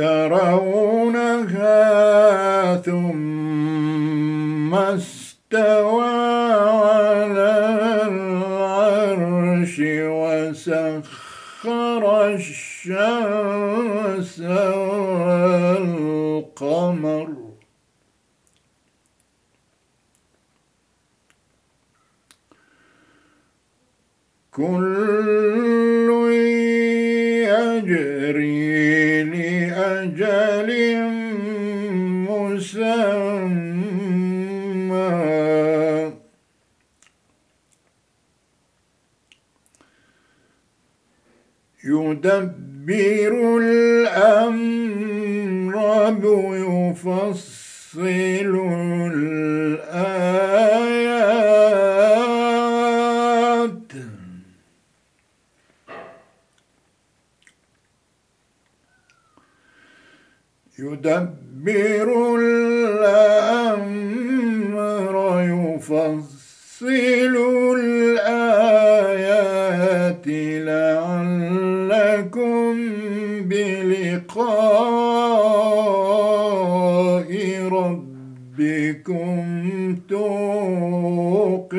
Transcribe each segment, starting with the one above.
ترونها بلقاء ربكم توقنون.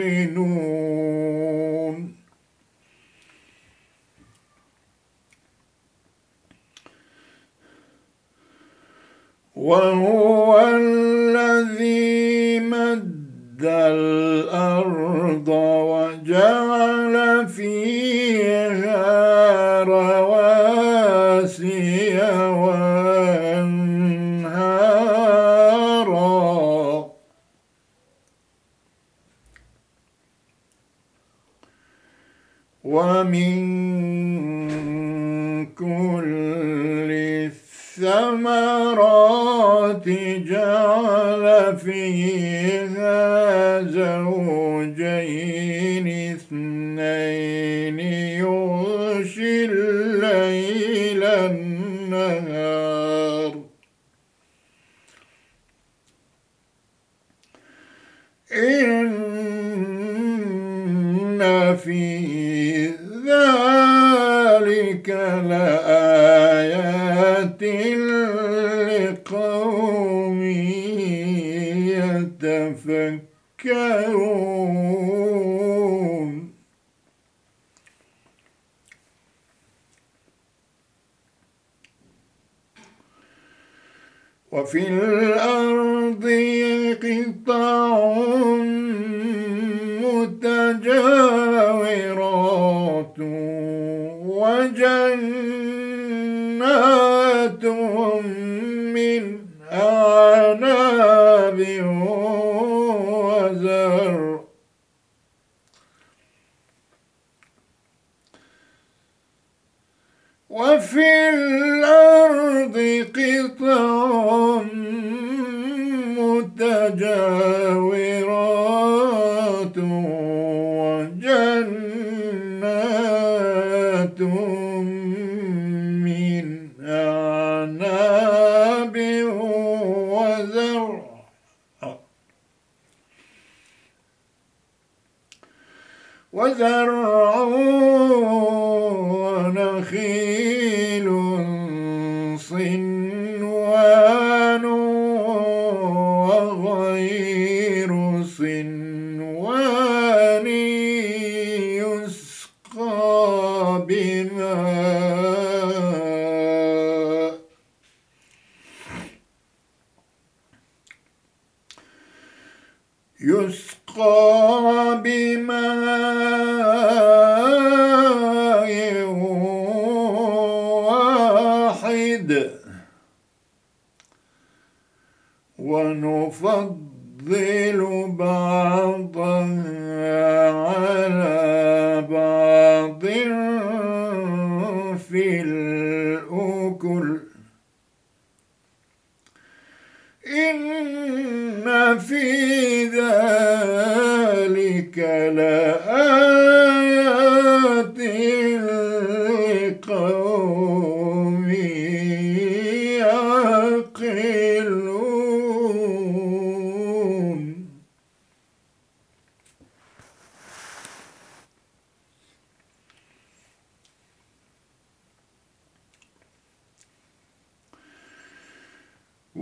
وهو الذي مد الأرض وجعل فيها زوج تذكرون وفي الأرض قطعون ونفضل بعضها على بعض في الأكل. إن في ذلك لآيات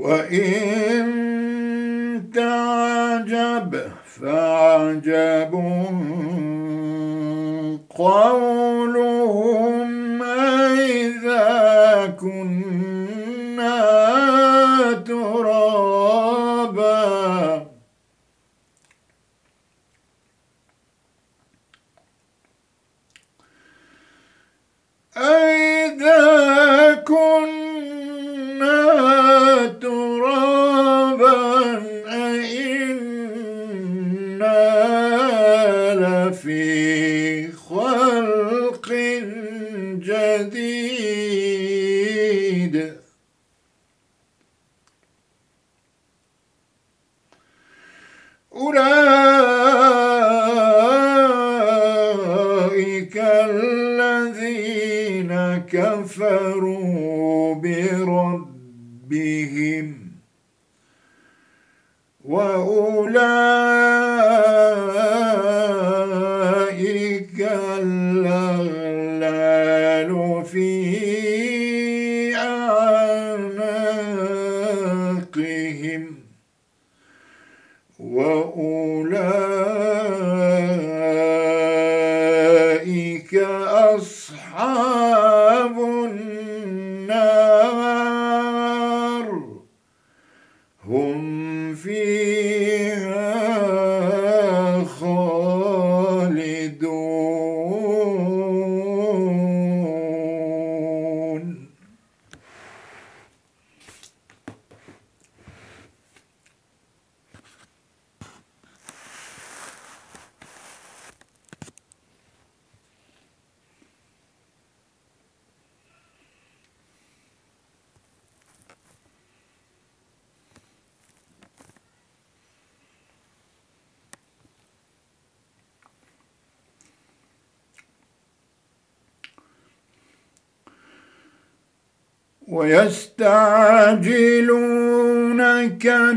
وإن تعجب فعجب قولهم أولئك ويستعجلونك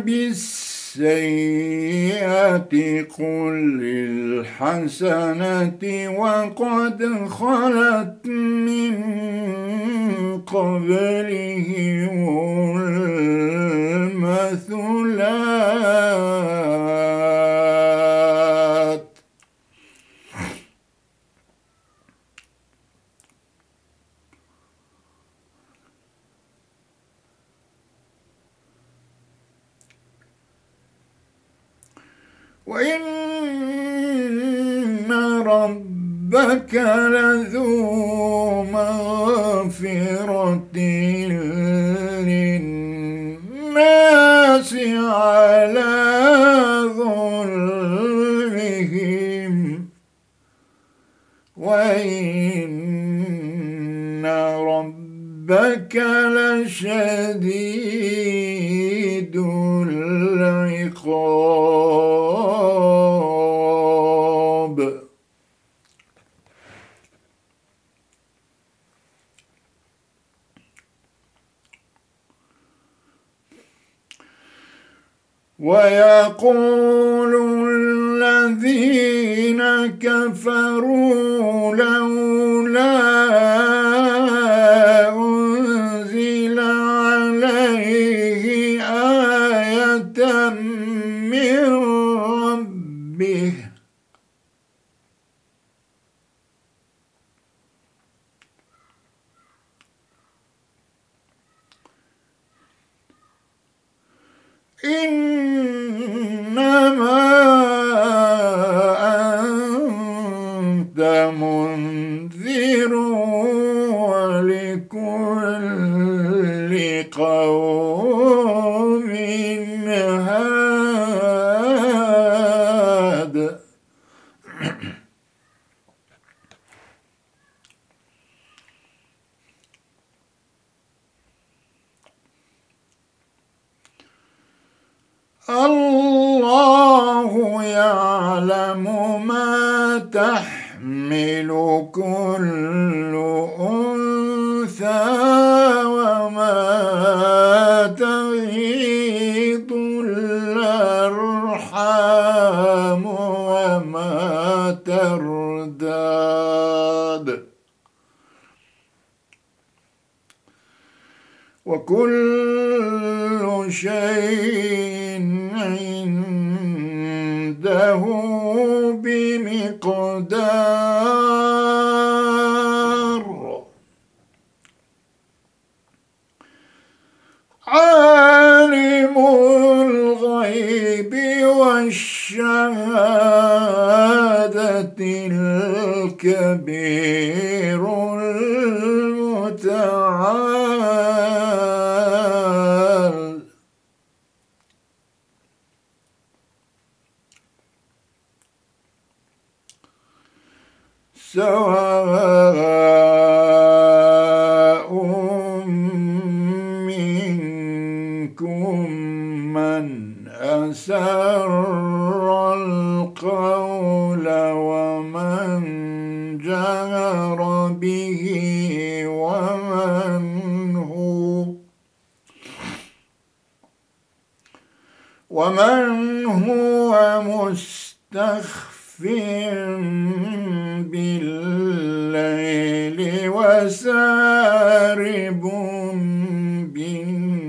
بالسيئة قل الحسنة وقد خلت من قبلهم المثلات وإن ربك لذو مغفرة للناس على ظلمهم وإن ربك لشديد العقاب ويقول الذين كفروا لولا أنزل عليه آية من ربه. الكبير المتعال. سواء بالليل وسارب بالنهار.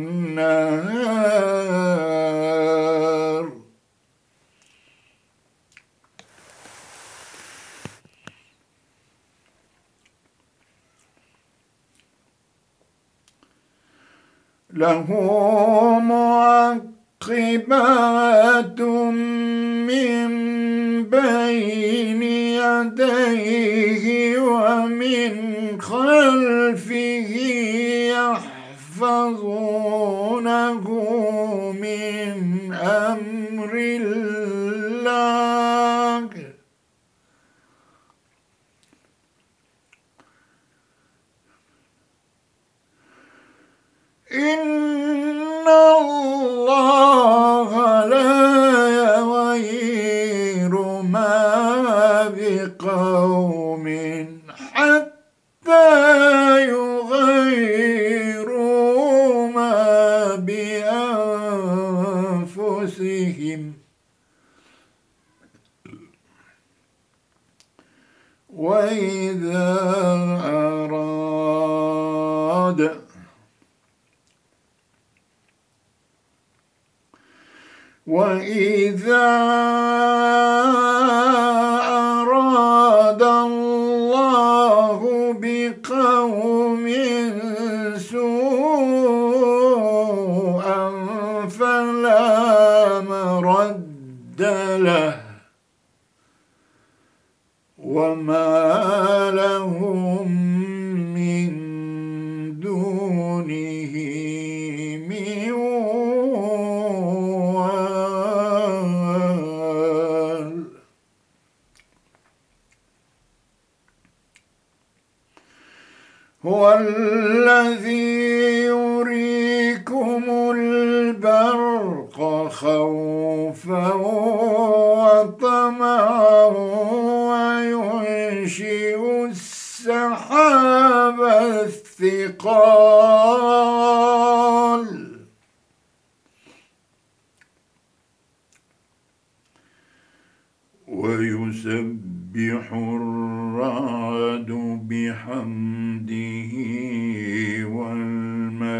له معقبات من بين يديه ومن خلفه يحفظونه من أمر الله. السحاب الثقال. ويسبح الرعد بحمده والملائكة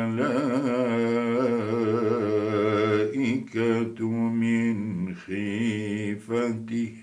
من خيفته.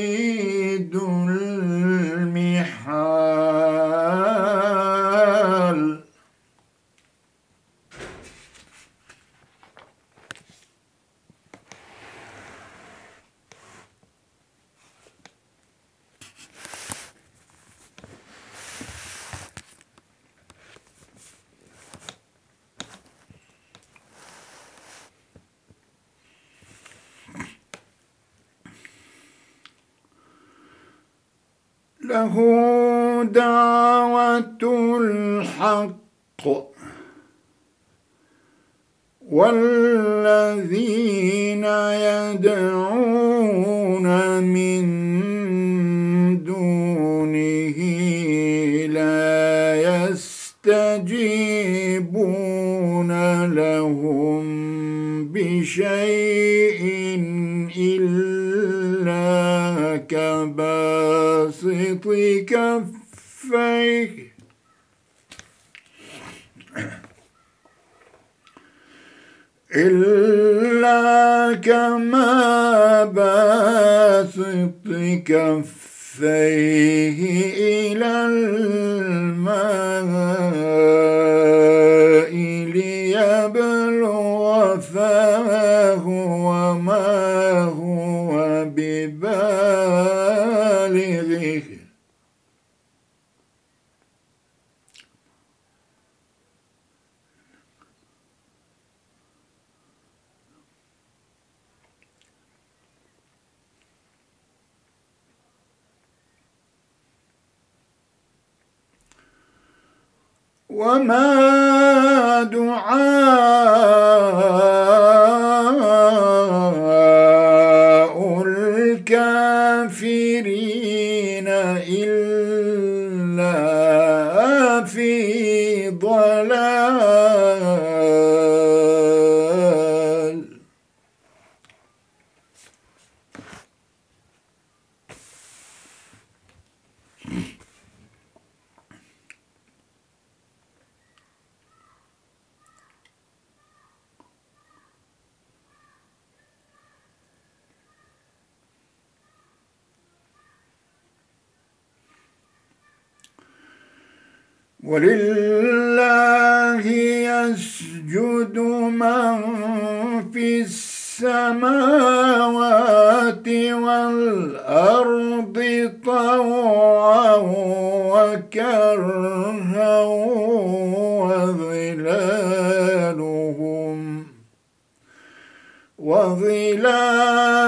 له دعوة الحق والذين يدعون من دونه لا يستجيبون لهم بشيء إلا كباسط كفيه إلا كما باسط كفيه إلى الماء ليبلغ فاه وما هو ببالغه وما دعاء ولله يسجد من في السماوات والأرض طوعا وكرها وظلالهم وظلالهم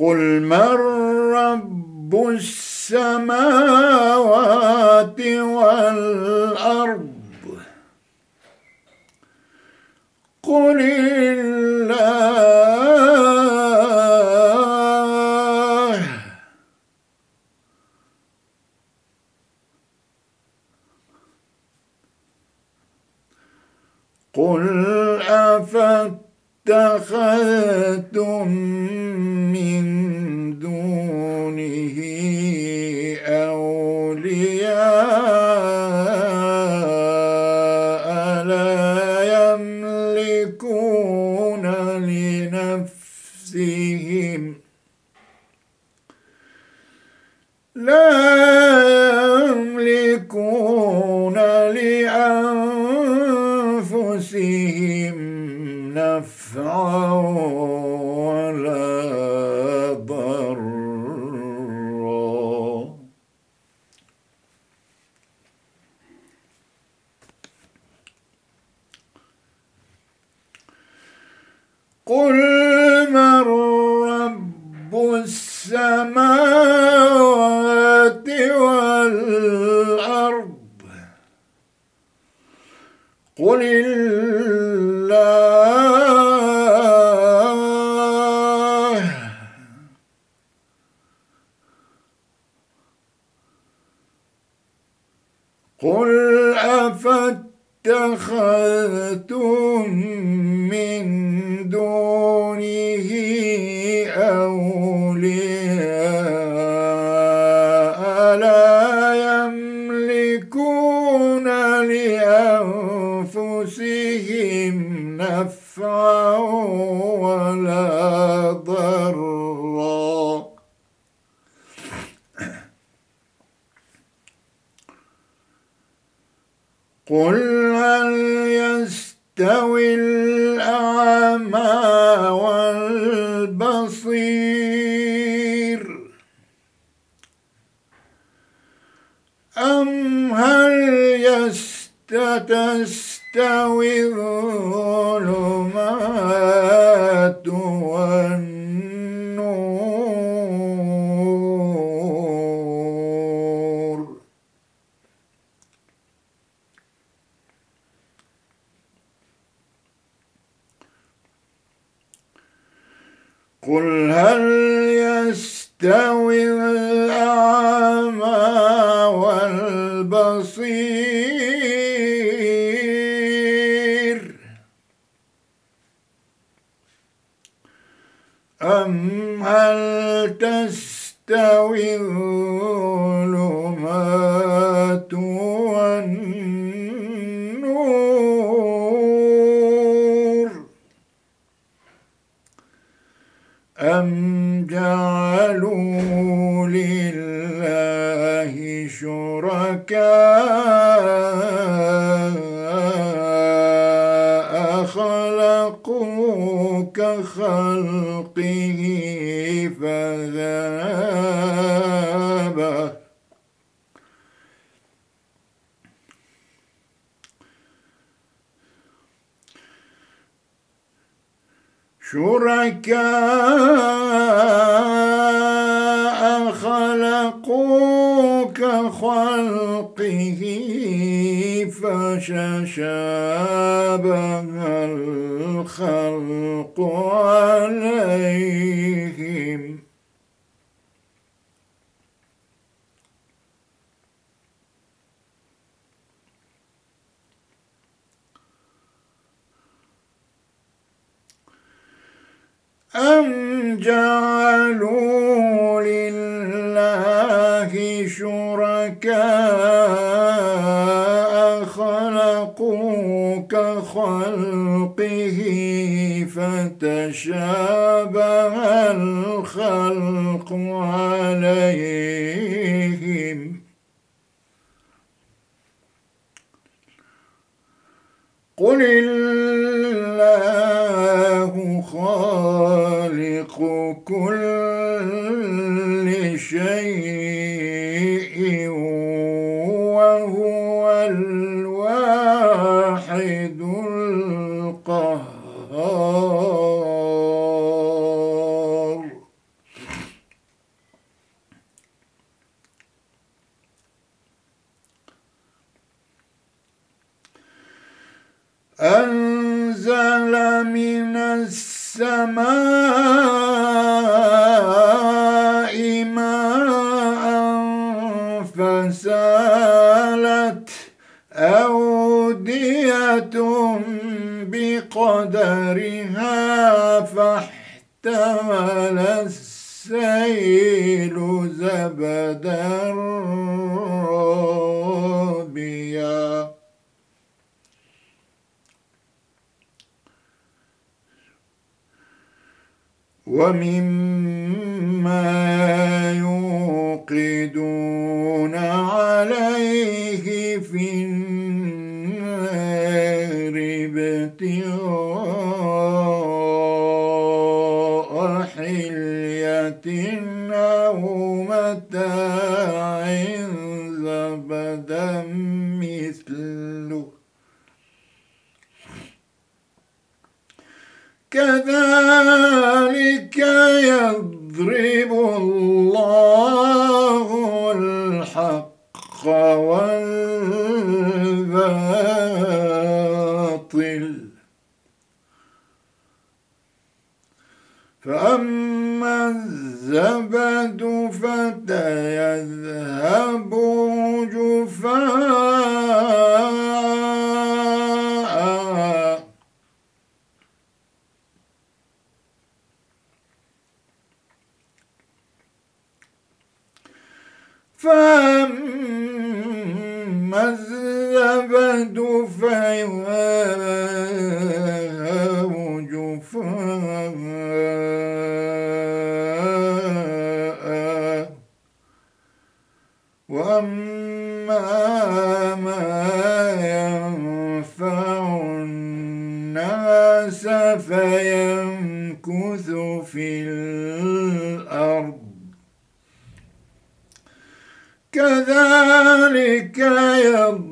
قل من رب السماوات والأرض قل الله قل اتخذتم من يملكون لأنفسهم نفعا ولا ضرا. قل هل يستوي الأعمى والبصير أم هل يستوي الظلمات والنور قل هل يستوي أم هل تستوي الظلمات والنور أم جعلوا لله شركاء خلقوا كخلقه شركاء خلقوا كخلقه فششابه الخلق عليهم أم جعلوا لله شركاء خلقوا كخلقه فتشابه الخلق عليهم. قل الله خالق كل شيء وهو الواحد القهار. أنزل من السماء قدرها فاحتمل السيل زبدا رابيا ومما يوقدون مثله. كذلك يضرب الله الحق والباطل. فأما الزبد فتيذهب جفاء. في الأرض. كذلك يضرب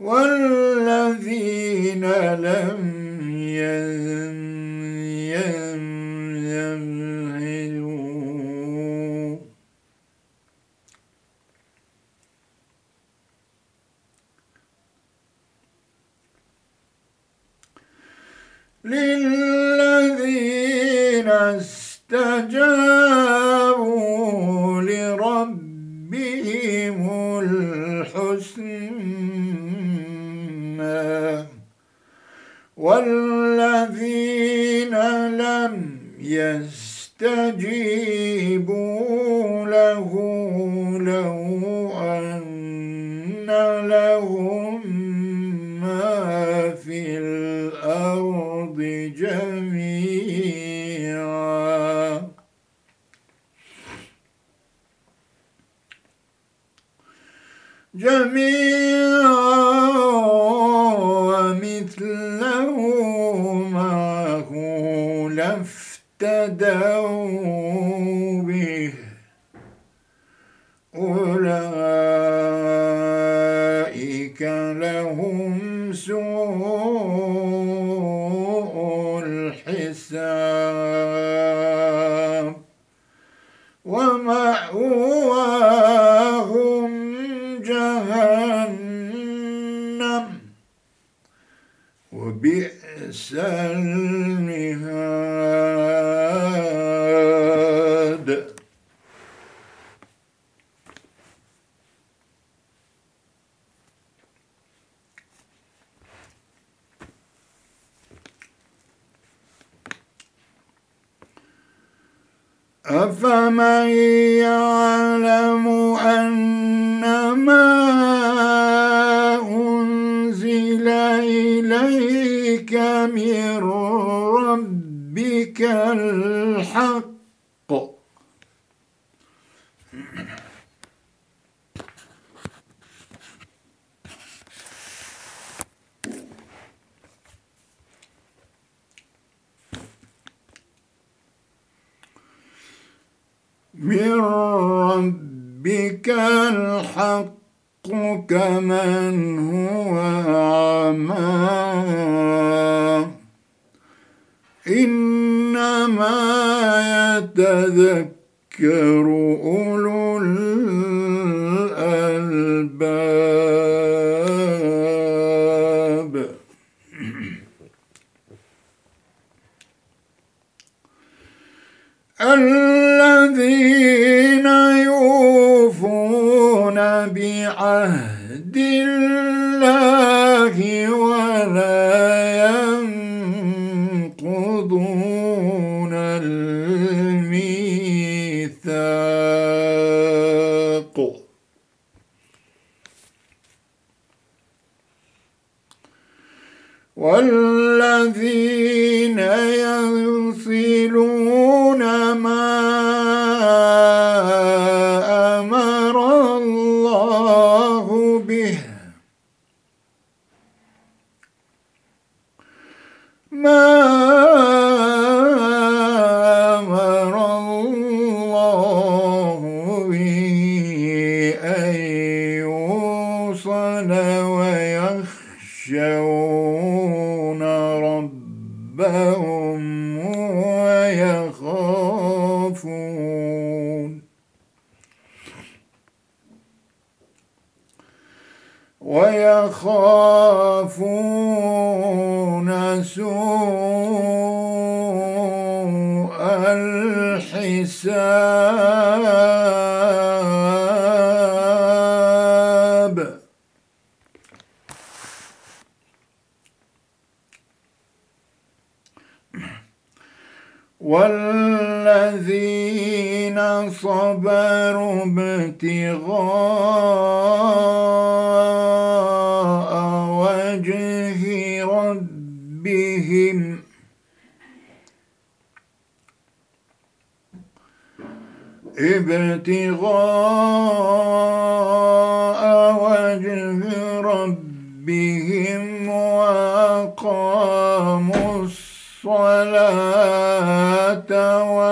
والذين لم جهنم. وبئس المهاد. أفمن يعلم أن ما أنزل إليك من ربك الحق. من ربك ربك الحق كمن هو أعمى. إنما يتذكر أولو الألباب. الذين بعهد الله ولا ربهم ابتغاء وجه ربهم وأقاموا الصلاة وأنفقوا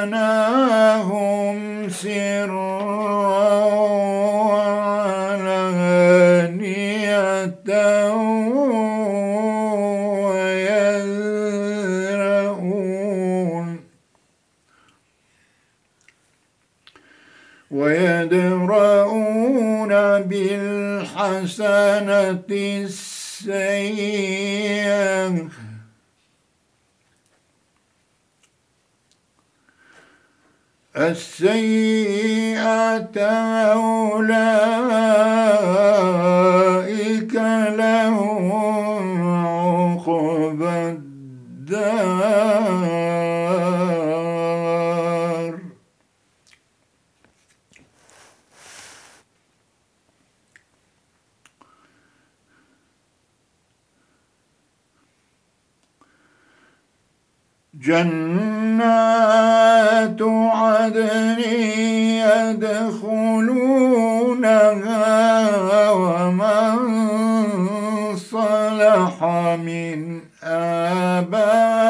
رزقناهم سرا وعلانية ويذرؤون ويدرؤون بالحسنة السيئة السيئة أولئك لهم عقبى الدار. جنات عدن يدخلونها ومن صلح من آبائهم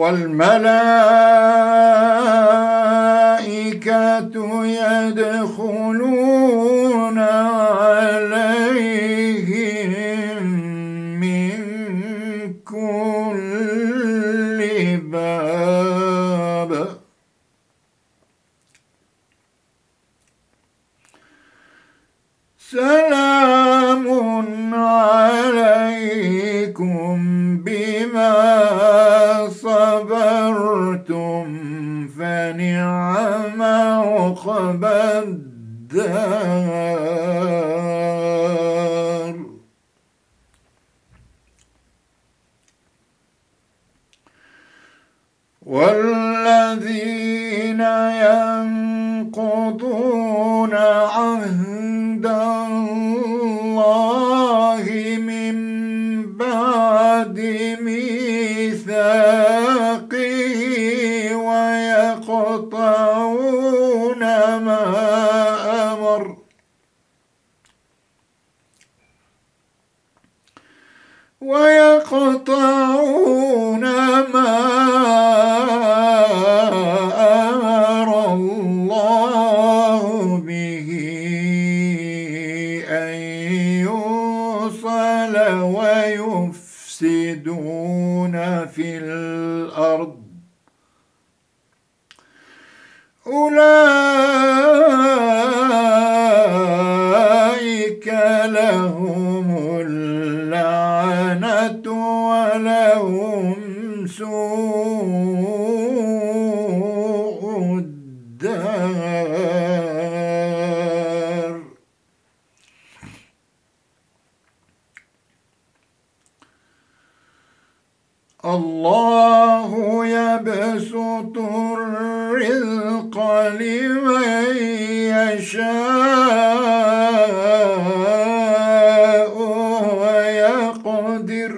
والملائكة يدخلون عليهم من كل باب. سلام عليكم بما الدار أولئك لهم اللعنة ولهم سوء الدار. الله يبسط الرزق لمن يشاء ويقدر.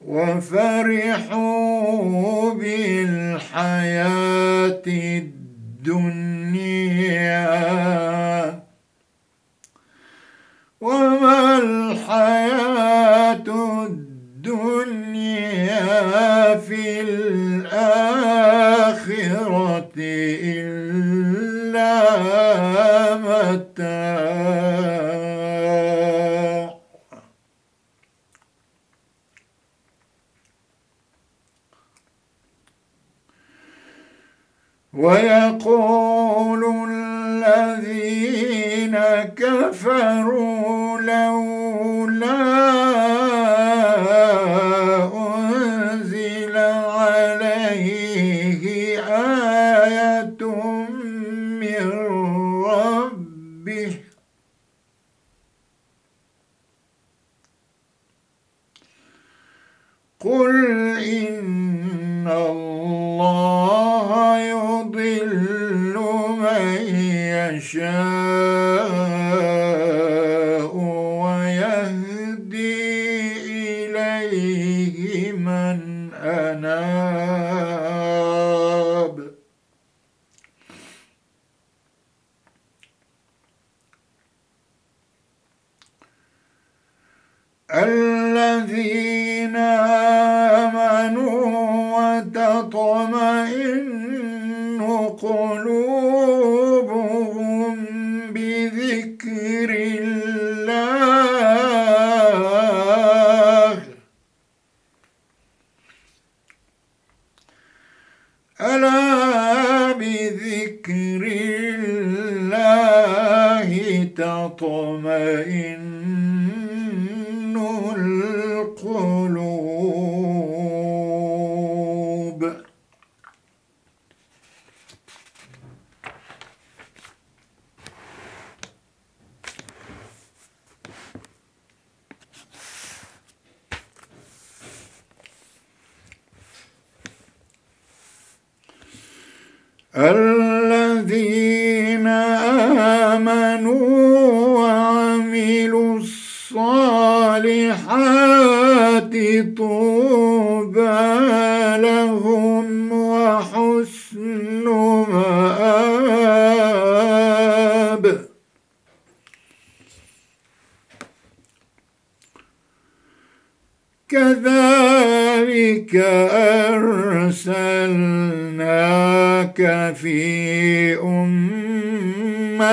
وفرحوا بالحياة إلا متاع. ويقول الذين كفروا لولا يشاء ويهدي إليه من أناب. الذين تطمئن أرسلناك في أمة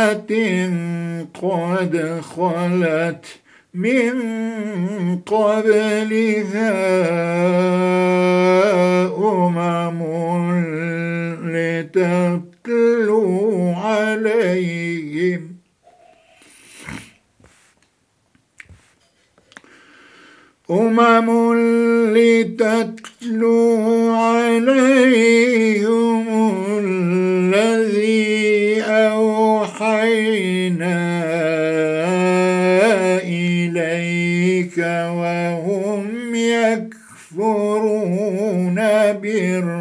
قد خلت من قبلها أمم لتتلو عليهم عليهم أمم لتتلو عليهم الذي أوحينا إليك وهم يكفرون بالرحمن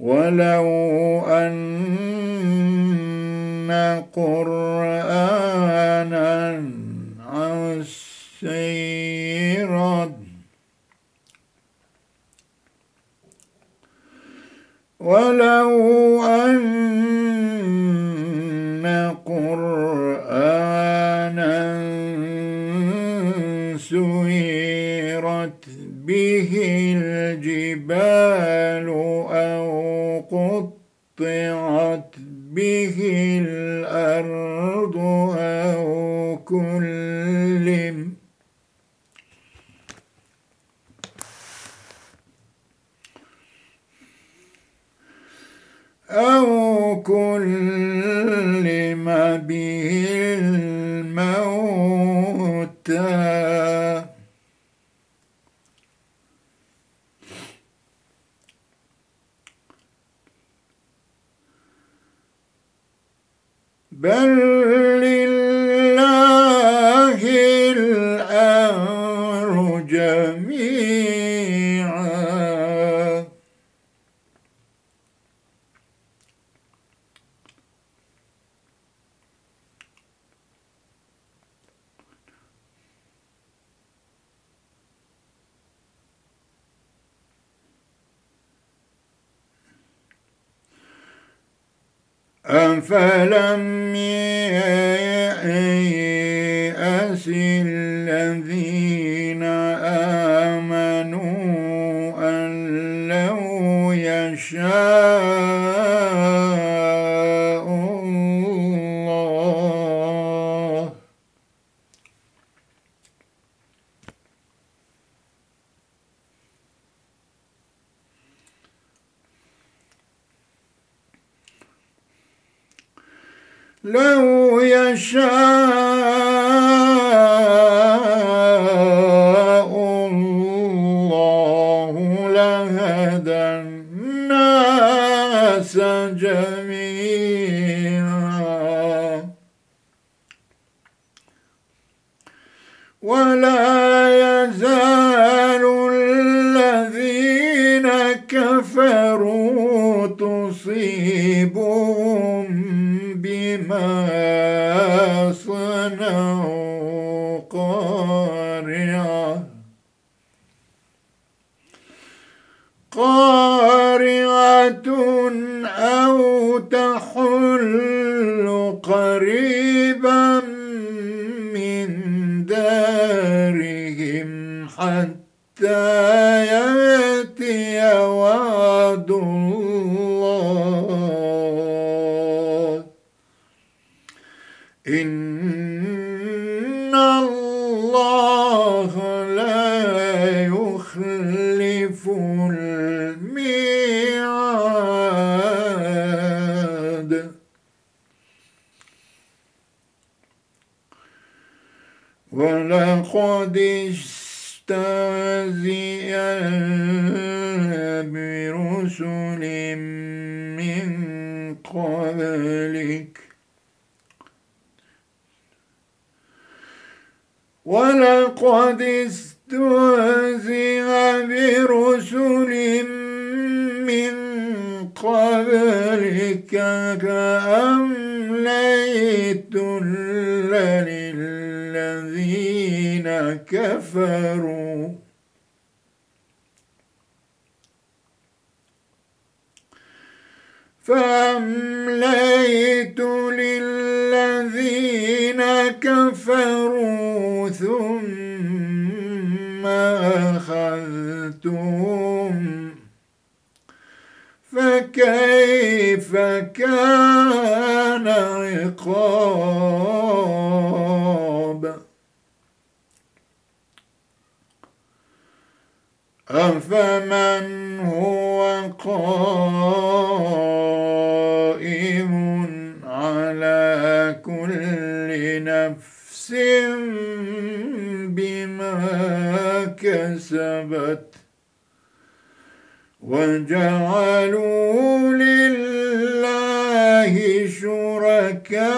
ولو أن قرآنا عسيرا ولو أن قرآنا سيرت به الجبال قطعت به الأرض أو كلم. أو كلم به بل أفلم إن لنفس بما كسبت وجعلوا لله شركات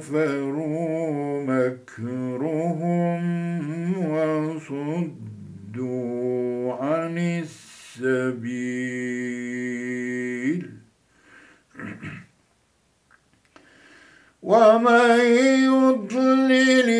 كفروا مكرهم وصدوا عن السبيل ومن يضلل